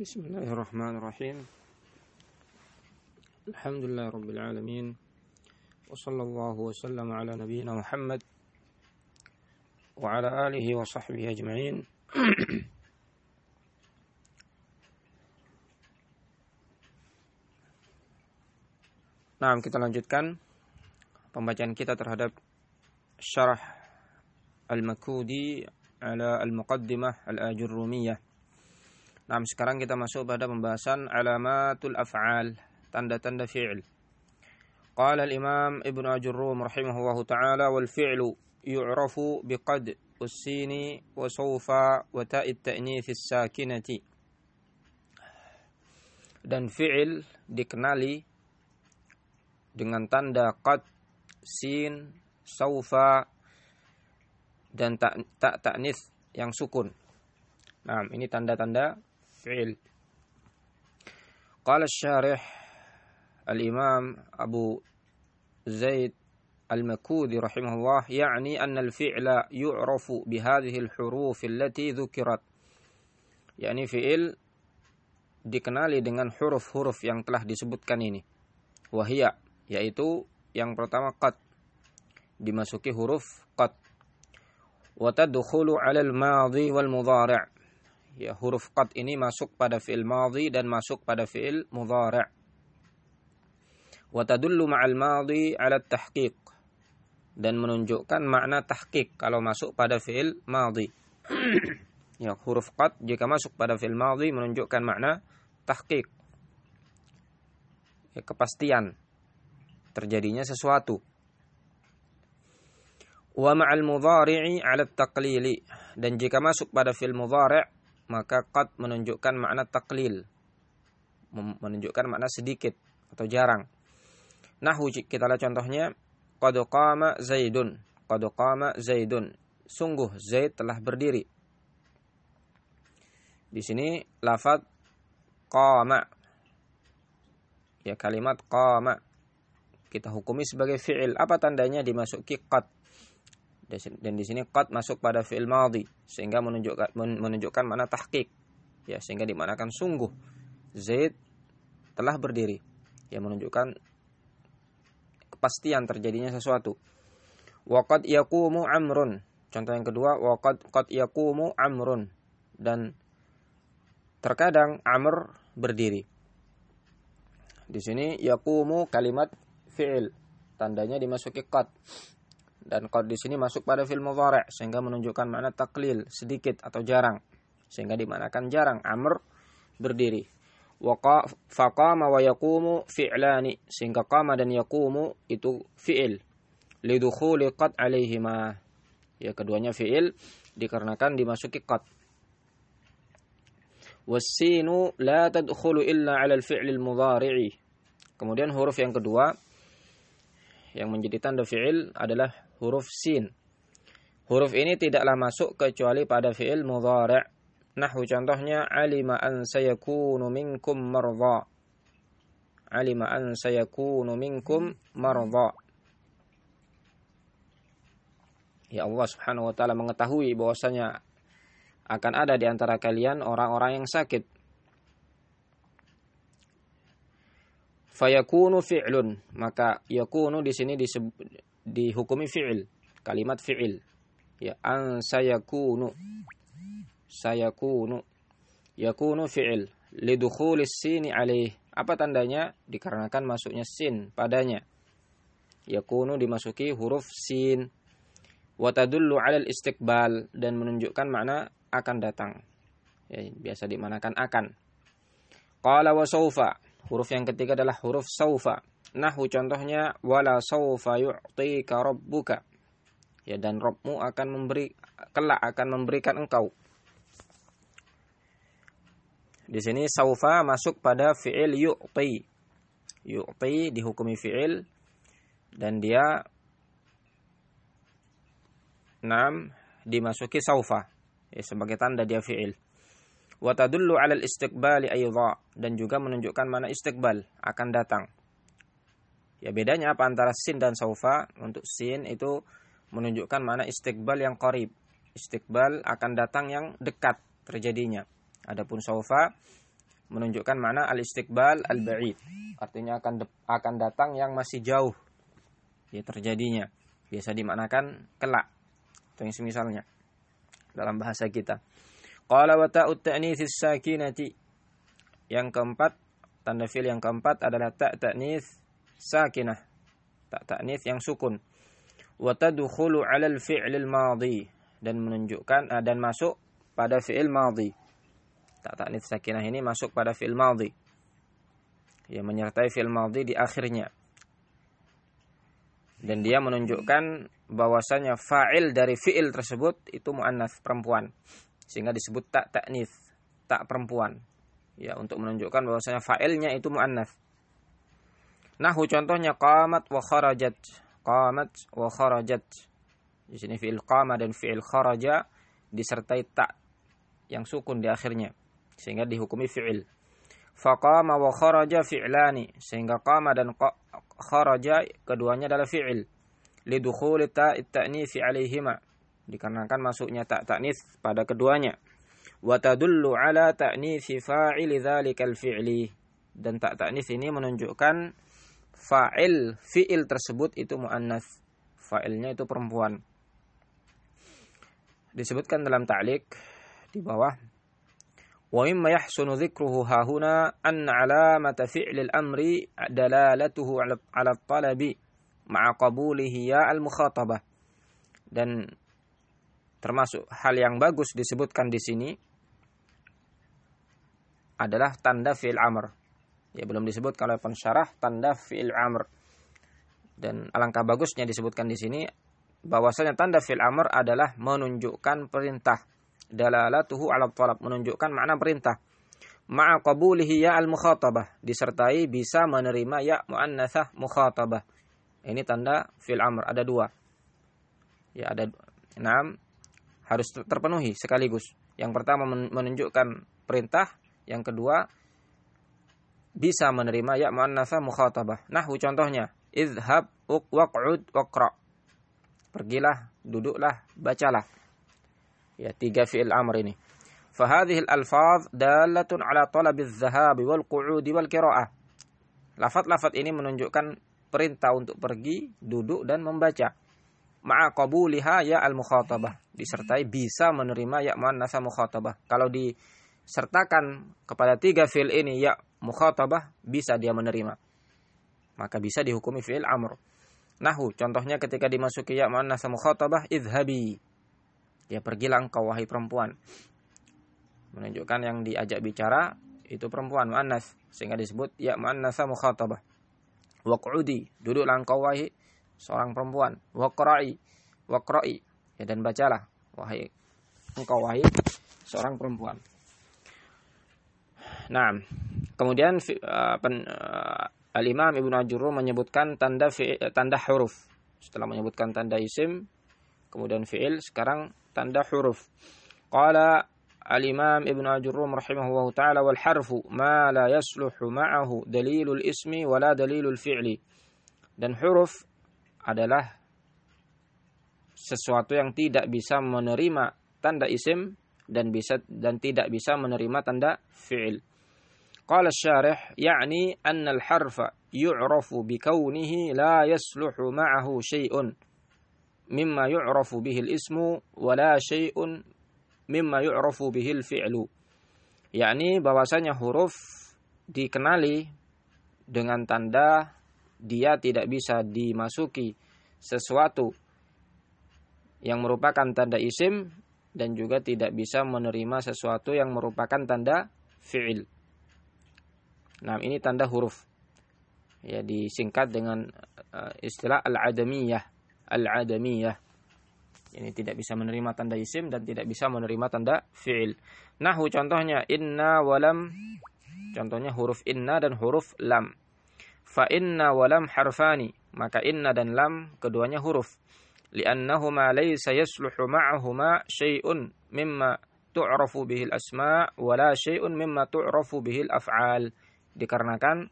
بسم الله الرحمن الرحيم الحمد لله رب العالمين وصلى الله وسلم على نبينا محمد وعلى آله وصحبه أجمعين Nah, kita lanjutkan pembacaan kita terhadap syarah Al-Makudi ala Al-Muqaddimah Al-Ajurrumiyah. Nah, sekarang kita masuk pada pembahasan alamatul af'al, tanda-tanda fi'il. Qala al-Imam Ibn Ajurrum rahimahullahu taala wal fi'lu yu'rafu biqad sawfa wa ta'id ta'nits sakinati. Dan fi'il dikenali dengan tanda qad, sin, saufa dan tak tak yang sukun. Nah, ini tanda-tanda fi'il. Qala syarih al-Imam Abu Zaid المكودي رحمه الله يعني أن الفعل يعرف بهذه الحروف التي ذكرت يعني fi'il dikenali dengan huruf-huruf yang telah disebutkan ini wahia yaitu yang pertama qad dimasuki huruf qad wa tadkhulu 'ala al-madhi wal mudhari' ya huruf qad ini masuk pada fi'il madhi dan masuk pada fi'il mudhari' wa tadullu ma'al madhi 'ala tahqiq dan menunjukkan makna tahqiq kalau masuk pada fi'il madhi. Ya huruf qad jika masuk pada fi'il madhi menunjukkan makna tahqiq. Ya kepastian terjadinya sesuatu. Wa ma'al mudhari'i 'ala taqlili dan jika masuk pada fil mudhari' maka qad menunjukkan makna taklil menunjukkan makna sedikit atau jarang. Nahwu kita lihat contohnya qad qama Zaidun qad qama Zaidun sungguh Zaid telah berdiri. Di sini lafaz qama ya kalimat qama kita hukumi sebagai fi'il. Apa tandanya dimasuki qad? Dan di sini qad masuk pada fi'il madhi sehingga menunjukkan menunjukkan mana tahqiq. Ya, sehingga dimanakan sungguh Zaid telah berdiri. Ya menunjukkan kepastian terjadinya sesuatu. Wa qad yaqumu amrun. Contoh yang kedua, wa qad yaqumu amrun dan terkadang amr berdiri. Di sini yaqumu kalimat fi'il. Tandanya dimasuki qad. Dan qad di sini masuk pada fi'il mudhari' sehingga menunjukkan makna taklil, sedikit atau jarang. Sehingga dimanakan jarang amr berdiri. Wa faqama wa yaqumu fi'lani sehingga qama dan yaqumu itu fi'il. Lidukhuli qad alaihima. Ya keduanya fi'il dikarenakan dimasuki qad. Wasinu la tadkhulu illa 'ala al-fi'lil. Kemudian huruf yang kedua yang menjadi tanda fi'il adalah huruf sin. Huruf ini tidaklah masuk kecuali pada fi'il mudhari'. Nahwu contohnya alima an sayakunu minkum marza. Alima an sayakunu minkum marza. Ya Allah Subhanahu wa taala mengetahui bahwasanya akan ada di antara kalian orang-orang yang sakit. fayakunu fi'lun maka yakunu di sini dihukumi fi'il. Kalimat fi'il. Ya an sayakunu. Sayakunu. Yakunu fi'il. Lidukhulis sini alaih apa tandanya? Dikarenakan masuknya sin padanya. Yakunu dimasuki huruf sin. Watadullu alal istiqbal. Dan menunjukkan makna akan datang. Ya, biasa dimanakan akan. Qala wa sawfa. Huruf yang ketiga adalah huruf saufa. Nahu contohnya wala saufa yu'tika rabbuka. Ya dan Rabbmu akan memberi kelak akan memberikan engkau. Di sini saufa masuk pada fi'il yu'ti. Yu'ti dihukumi fi'il dan dia enam dimasuki saufa ya, sebagai tanda dia fi'il wa tadullu al-istiqbali aidha dan juga menunjukkan mana istiqbal akan datang. Ya bedanya apa antara sin dan saufa? Untuk sin itu menunjukkan mana istiqbal yang qarib. Istiqbal akan datang yang dekat terjadinya. Adapun saufa menunjukkan makna al-istiqbal al-ba'id. Artinya akan akan datang yang masih jauh ya terjadinya. Biasa dimaknakan kelak. Atau yang semisalnya dalam bahasa kita. Qala wa ta'ut ta'nits sakinati. Yang keempat, tanda fi'il yang keempat adalah ta' ta'nits sakinah. Ta' ta'nits yang sukun. Wa tadkhulu 'ala al-fi'l al-madhi dan menunjukkan uh, dan masuk pada fi'il madhi. Ta' ta'nits sakinah ini masuk pada fi'il madhi. Ya menyertai fi'il madhi di akhirnya. Dan dia menunjukkan bahwasanya fa'il dari fi'il tersebut itu muannas perempuan sehingga disebut tak taknis tak perempuan ya untuk menunjukkan bahwasanya fa'ilnya itu muannas nahu contohnya qamat wa kharajat. Qamat wa kharajat. Di sini fi'il qama dan fi'il kharaja disertai tak yang sukun di akhirnya sehingga dihukumi fi'il. Faqama wa kharaja fi'lani sehingga qama dan kharaja keduanya adalah fi'il. Lidukhuli ta'it ta'nisi alaihima dikarenakan masuknya tak taknis pada keduanya. Wa tadullu ala ta'nisi fa'ili dzalikal fi'li dan tak taknis ini menunjukkan fa'il fi'il tersebut itu muannas. Fa'ilnya itu perempuan. Disebutkan dalam ta'liq di bawah. Wa mimma yahsunu dzikruhu hahuna an alamata fi'lil amri dalalatuhu ala, ala talabi ma'a qabulihi ya al-mukhatabah. Dan termasuk hal yang bagus disebutkan di sini adalah tanda fi'il amr. Ya belum disebut kalau pensyarah tanda fi'il amr. Dan alangkah bagusnya disebutkan di sini bahwasanya tanda fi'il amr adalah menunjukkan perintah. Dalalatuhu ala talab menunjukkan makna perintah. Ma'a qabulihi ya al-mukhatabah disertai bisa menerima ya muannatsah mukhatabah. Ini tanda fi'il amr ada dua. Ya ada enam harus terpenuhi sekaligus. Yang pertama menunjukkan perintah, yang kedua bisa menerima ya muannatsa mukhatabah. Nahwu contohnya, izhab waq'ud waqra. Pergilah, duduklah, bacalah. Ya, tiga fi'il amr ini. Fahadhihi al-alfaz dalatun ala talabi adh-dhahab wal qu'ud wal qira'ah. Lafat-lafat ini menunjukkan perintah untuk pergi, duduk dan membaca ma'a qabuliha ya al mukhatabah disertai bisa menerima ya muannasa mukhatabah kalau disertakan kepada tiga fil ini ya mukhatabah bisa dia menerima. Maka bisa dihukumi fi'il amr. Nahu contohnya ketika dimasuki ya muannasa mukhatabah idhabi ya pergilah engkau wahai perempuan. Menunjukkan yang diajak bicara itu perempuan muannas sehingga disebut ya muannasa mukhatabah. Waq'udi duduklah engkau wahai seorang perempuan. Waqra'i waqra'i. Ya dan bacalah wahai engkau wahai seorang perempuan. Nah kemudian uh, pen, uh, Al-Imam Ibnu Ajurru menyebutkan tanda fi, tanda huruf. Setelah menyebutkan tanda isim kemudian fi'il sekarang tanda huruf. Qala Al-Imam Ibn Ajurrum rahimahullah ta'ala wal harfu ma la yasluhu ma'ahu dalilul ismi wala dalilul fi'li. Dan huruf adalah sesuatu yang tidak bisa menerima tanda isim dan bisa dan tidak bisa menerima tanda fi'il. Yakni anna al-harfa yu'rafu bi kaunihi la yasluhu ma'ahu syai'un mimma yu'rafu bihi al-ismu wa la syai'un mimma yu'rafu bihi al-fi'lu. Yakni bahwasanya huruf dikenali dengan tanda dia tidak bisa dimasuki sesuatu yang merupakan tanda isim dan juga tidak bisa menerima sesuatu yang merupakan tanda fi'il. Nah, ini tanda huruf. Ya, disingkat dengan uh, istilah al-adamiyah. Al-adamiyah. Ini tidak bisa menerima tanda isim dan tidak bisa menerima tanda fi'il. Nahu contohnya inna walam. Contohnya huruf inna dan huruf lam fa inna wa lam harfani maka inna dan lam keduanya huruf li'annahuma laysa yasluhu ma'ahuma syai'un mimma tu'rafu bihi al-asma' wa la syai'un mimma tu'rafu bihi al-af'al dikarenakan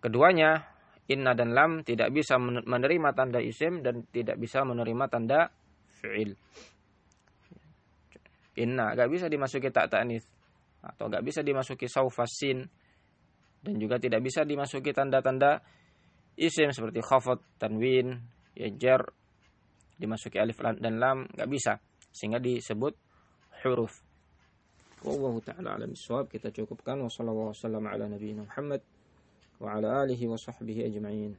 keduanya inna dan lam tidak bisa menerima tanda isim dan tidak bisa menerima tanda fi'il. Inna gak bisa dimasuki tak ta'nits atau nggak bisa dimasuki saufasin dan juga tidak bisa dimasuki tanda-tanda isim seperti khafat, tanwin, ya jar dimasuki alif dan lam nggak bisa. Sehingga disebut huruf. Wallahu taala alam bisawab kita cukupkan wasallallahu wasallam ala nabiyina Muhammad wa ala alihi wa sahbihi ajma'in.